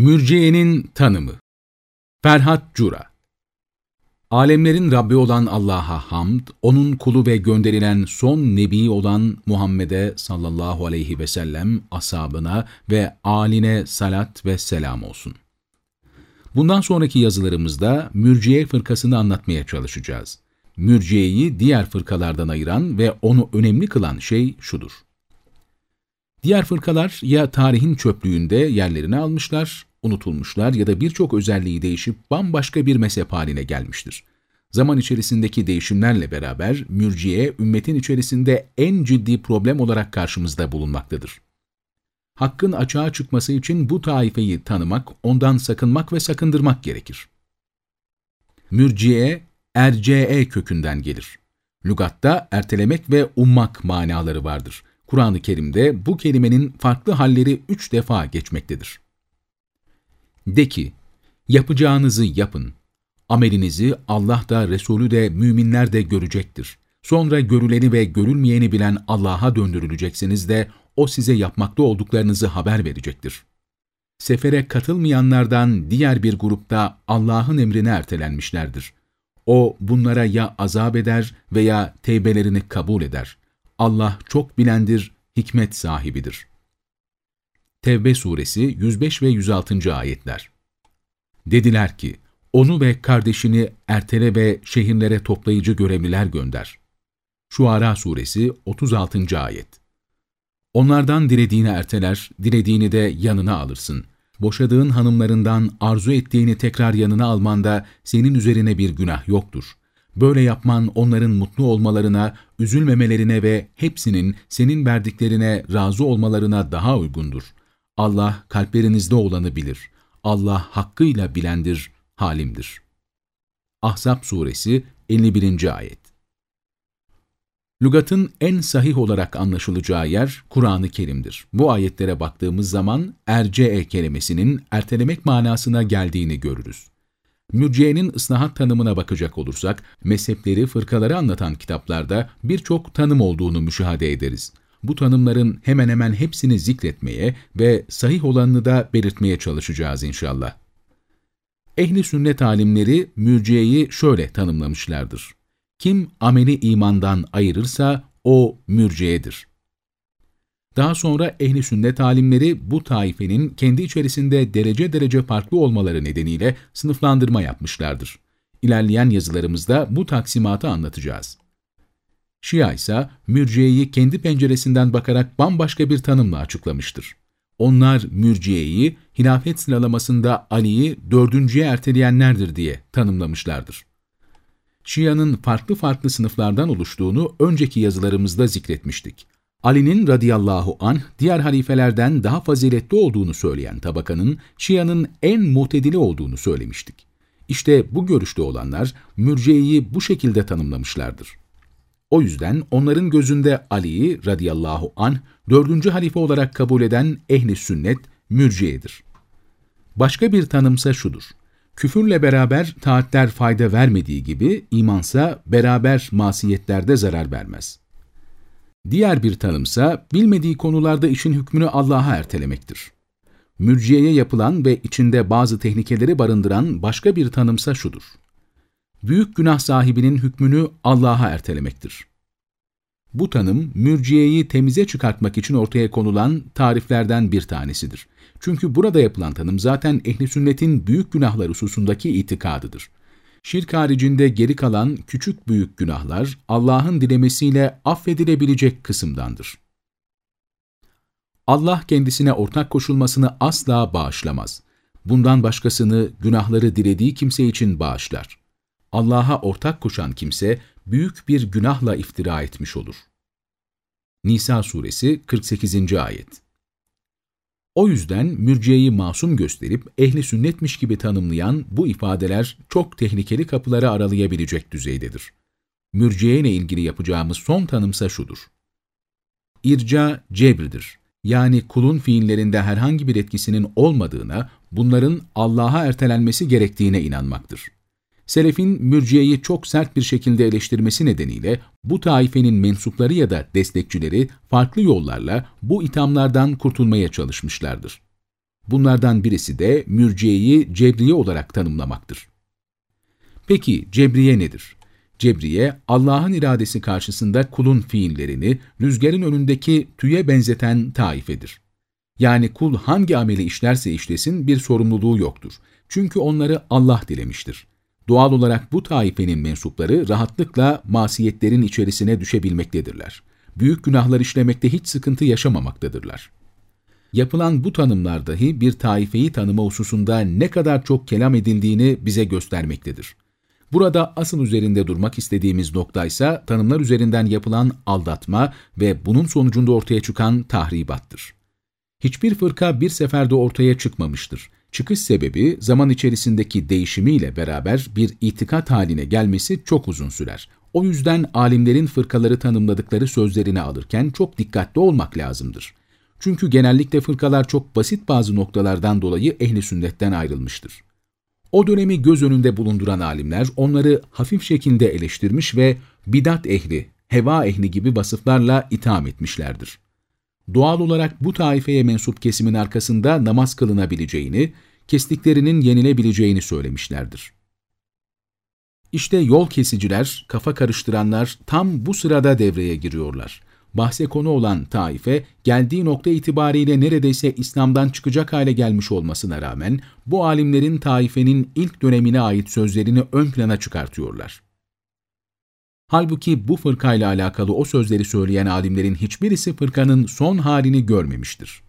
Mürciye'nin tanımı Ferhat Cura Alemlerin Rabbi olan Allah'a hamd, O'nun kulu ve gönderilen son nebi olan Muhammed'e sallallahu aleyhi ve sellem ashabına ve aline salat ve selam olsun. Bundan sonraki yazılarımızda Mürciye fırkasını anlatmaya çalışacağız. Mürciye'yi diğer fırkalardan ayıran ve onu önemli kılan şey şudur. Diğer fırkalar ya tarihin çöplüğünde yerlerini almışlar, unutulmuşlar ya da birçok özelliği değişip bambaşka bir mezhep haline gelmiştir. Zaman içerisindeki değişimlerle beraber mürciye, ümmetin içerisinde en ciddi problem olarak karşımızda bulunmaktadır. Hakkın açığa çıkması için bu taifeyi tanımak, ondan sakınmak ve sakındırmak gerekir. Mürciye, erce kökünden gelir. Lugatta ertelemek ve ummak manaları vardır. Kur'an-ı Kerim'de bu kelimenin farklı halleri üç defa geçmektedir. De ki, yapacağınızı yapın. Amelinizi Allah da Resulü de müminler de görecektir. Sonra görüleni ve görülmeyeni bilen Allah'a döndürüleceksiniz de O size yapmakta olduklarınızı haber verecektir. Sefere katılmayanlardan diğer bir grupta Allah'ın emrine ertelenmişlerdir. O bunlara ya azap eder veya tevbelerini kabul eder. Allah çok bilendir, hikmet sahibidir. Tevbe suresi 105 ve 106. ayetler. Dediler ki, onu ve kardeşini ertele ve şehirlere toplayıcı görevliler gönder. Şuara suresi 36. ayet. Onlardan dilediğini erteler, dilediğini de yanına alırsın. Boşadığın hanımlarından arzu ettiğini tekrar yanına almanda senin üzerine bir günah yoktur. Böyle yapman onların mutlu olmalarına, üzülmemelerine ve hepsinin senin verdiklerine razı olmalarına daha uygundur. Allah kalplerinizde olanı bilir. Allah hakkıyla bilendir, halimdir. Ahzab Suresi 51. Ayet Lugatın en sahih olarak anlaşılacağı yer Kur'an-ı Kerim'dir. Bu ayetlere baktığımız zaman erce'e kelimesinin ertelemek manasına geldiğini görürüz. Mürciye'nin ıslahat tanımına bakacak olursak, mezhepleri, fırkaları anlatan kitaplarda birçok tanım olduğunu müşahede ederiz. Bu tanımların hemen hemen hepsini zikretmeye ve sahih olanını da belirtmeye çalışacağız inşallah. Ehli sünnet alimleri mürciyeyi şöyle tanımlamışlardır. Kim ameli imandan ayırırsa o mürciyedir. Daha sonra ehli sünnet alimleri bu taifenin kendi içerisinde derece derece farklı olmaları nedeniyle sınıflandırma yapmışlardır. İlerleyen yazılarımızda bu taksimatı anlatacağız. Şia ise mürciyeyi kendi penceresinden bakarak bambaşka bir tanımla açıklamıştır. Onlar mürciyeyi hilafet sıralamasında Ali'yi dördüncüye erteleyenlerdir diye tanımlamışlardır. Şia'nın farklı farklı sınıflardan oluştuğunu önceki yazılarımızda zikretmiştik. Ali'nin radıyallahu anh diğer halifelerden daha faziletli olduğunu söyleyen tabakanın Şia'nın en muhtedili olduğunu söylemiştik. İşte bu görüşte olanlar mürciyeyi bu şekilde tanımlamışlardır. O yüzden onların gözünde Ali'yi radıyallahu anh dördüncü halife olarak kabul eden ehli sünnet mürciyedir. Başka bir tanımsa şudur. Küfürle beraber taatler fayda vermediği gibi imansa beraber masiyetlerde zarar vermez. Diğer bir tanımsa bilmediği konularda işin hükmünü Allah'a ertelemektir. Mürciyeye yapılan ve içinde bazı tehlikeleri barındıran başka bir tanımsa şudur. Büyük günah sahibinin hükmünü Allah'a ertelemektir. Bu tanım, mürciyeyi temize çıkartmak için ortaya konulan tariflerden bir tanesidir. Çünkü burada yapılan tanım zaten ehli sünnetin büyük günahlar hususundaki itikadıdır. Şirk haricinde geri kalan küçük büyük günahlar Allah'ın dilemesiyle affedilebilecek kısımdandır. Allah kendisine ortak koşulmasını asla bağışlamaz. Bundan başkasını günahları dilediği kimse için bağışlar. Allah'a ortak koşan kimse büyük bir günahla iftira etmiş olur. Nisa suresi 48. ayet o yüzden mürciyeyi masum gösterip ehli sünnetmiş gibi tanımlayan bu ifadeler çok tehlikeli kapıları aralayabilecek düzeydedir. Mürciye ile ilgili yapacağımız son tanımsa şudur. İrca cebirdir. Yani kulun fiillerinde herhangi bir etkisinin olmadığına, bunların Allah'a ertelenmesi gerektiğine inanmaktır. Selefin mürciyeyi çok sert bir şekilde eleştirmesi nedeniyle bu taifenin mensupları ya da destekçileri farklı yollarla bu ithamlardan kurtulmaya çalışmışlardır. Bunlardan birisi de mürciyeyi cebriye olarak tanımlamaktır. Peki cebriye nedir? Cebriye, Allah'ın iradesi karşısında kulun fiillerini rüzgarın önündeki tüye benzeten taifedir. Yani kul hangi ameli işlerse işlesin bir sorumluluğu yoktur. Çünkü onları Allah dilemiştir. Doğal olarak bu taifenin mensupları rahatlıkla masiyetlerin içerisine düşebilmektedirler. Büyük günahlar işlemekte hiç sıkıntı yaşamamaktadırlar. Yapılan bu tanımlar dahi bir taifeyi tanıma hususunda ne kadar çok kelam edildiğini bize göstermektedir. Burada asıl üzerinde durmak istediğimiz nokta ise tanımlar üzerinden yapılan aldatma ve bunun sonucunda ortaya çıkan tahribattır. Hiçbir fırka bir seferde ortaya çıkmamıştır. Çıkış sebebi zaman içerisindeki değişimiyle beraber bir itikat haline gelmesi çok uzun sürer. O yüzden alimlerin fırkaları tanımladıkları sözlerini alırken çok dikkatli olmak lazımdır. Çünkü genellikle fırkalar çok basit bazı noktalardan dolayı ehli sünnetten ayrılmıştır. O dönemi göz önünde bulunduran alimler onları hafif şekilde eleştirmiş ve bidat ehli, heva ehli gibi vasıflarla itham etmişlerdir. Doğal olarak bu taifeye mensup kesimin arkasında namaz kılınabileceğini, kestiklerinin yenilebileceğini söylemişlerdir. İşte yol kesiciler, kafa karıştıranlar tam bu sırada devreye giriyorlar bahse konu olan taife, geldiği nokta itibariyle neredeyse İslam'dan çıkacak hale gelmiş olmasına rağmen, bu alimlerin taifenin ilk dönemine ait sözlerini ön plana çıkartıyorlar. Halbuki bu fırkayla alakalı o sözleri söyleyen alimlerin hiçbirisi fırkanın son halini görmemiştir.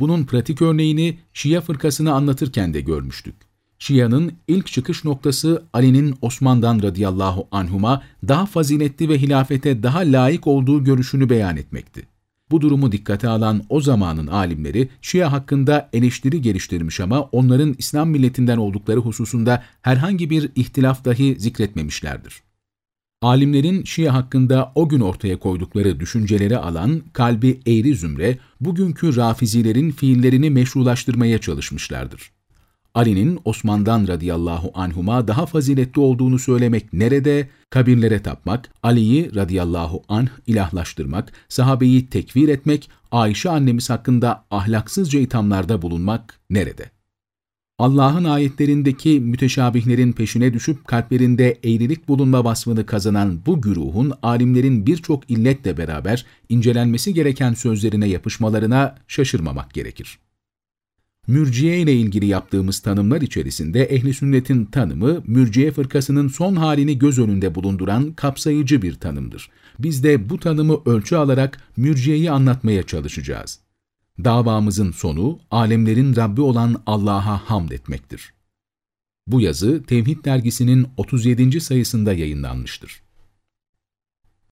Bunun pratik örneğini Şia fırkasını anlatırken de görmüştük. Şia'nın ilk çıkış noktası Ali'nin Osman'dan radıyallahu anhuma daha faziletli ve hilafete daha layık olduğu görüşünü beyan etmekti. Bu durumu dikkate alan o zamanın alimleri Şia hakkında eleştiri geliştirmiş ama onların İslam milletinden oldukları hususunda herhangi bir ihtilaf dahi zikretmemişlerdir. Alimlerin Şia hakkında o gün ortaya koydukları düşünceleri alan kalbi eğri zümre, bugünkü rafizilerin fiillerini meşrulaştırmaya çalışmışlardır. Ali'nin Osman'dan radıyallahu anhuma daha faziletli olduğunu söylemek nerede, kabirlere tapmak, Ali'yi radıyallahu anh ilahlaştırmak, sahabeyi tekvir etmek, Ayşe annemiz hakkında ahlaksızca ithamlarda bulunmak nerede? Allah'ın ayetlerindeki müteşabihlerin peşine düşüp kalplerinde eğrilik bulunma vasfını kazanan bu güruhun alimlerin birçok illetle beraber incelenmesi gereken sözlerine yapışmalarına şaşırmamak gerekir. Mürciye ile ilgili yaptığımız tanımlar içerisinde ehli sünnetin tanımı, mürciye fırkasının son halini göz önünde bulunduran kapsayıcı bir tanımdır. Biz de bu tanımı ölçü alarak mürciyeyi anlatmaya çalışacağız. Davamızın sonu, alemlerin Rabbi olan Allah'a hamd etmektir. Bu yazı Tevhid dergisinin 37. sayısında yayınlanmıştır.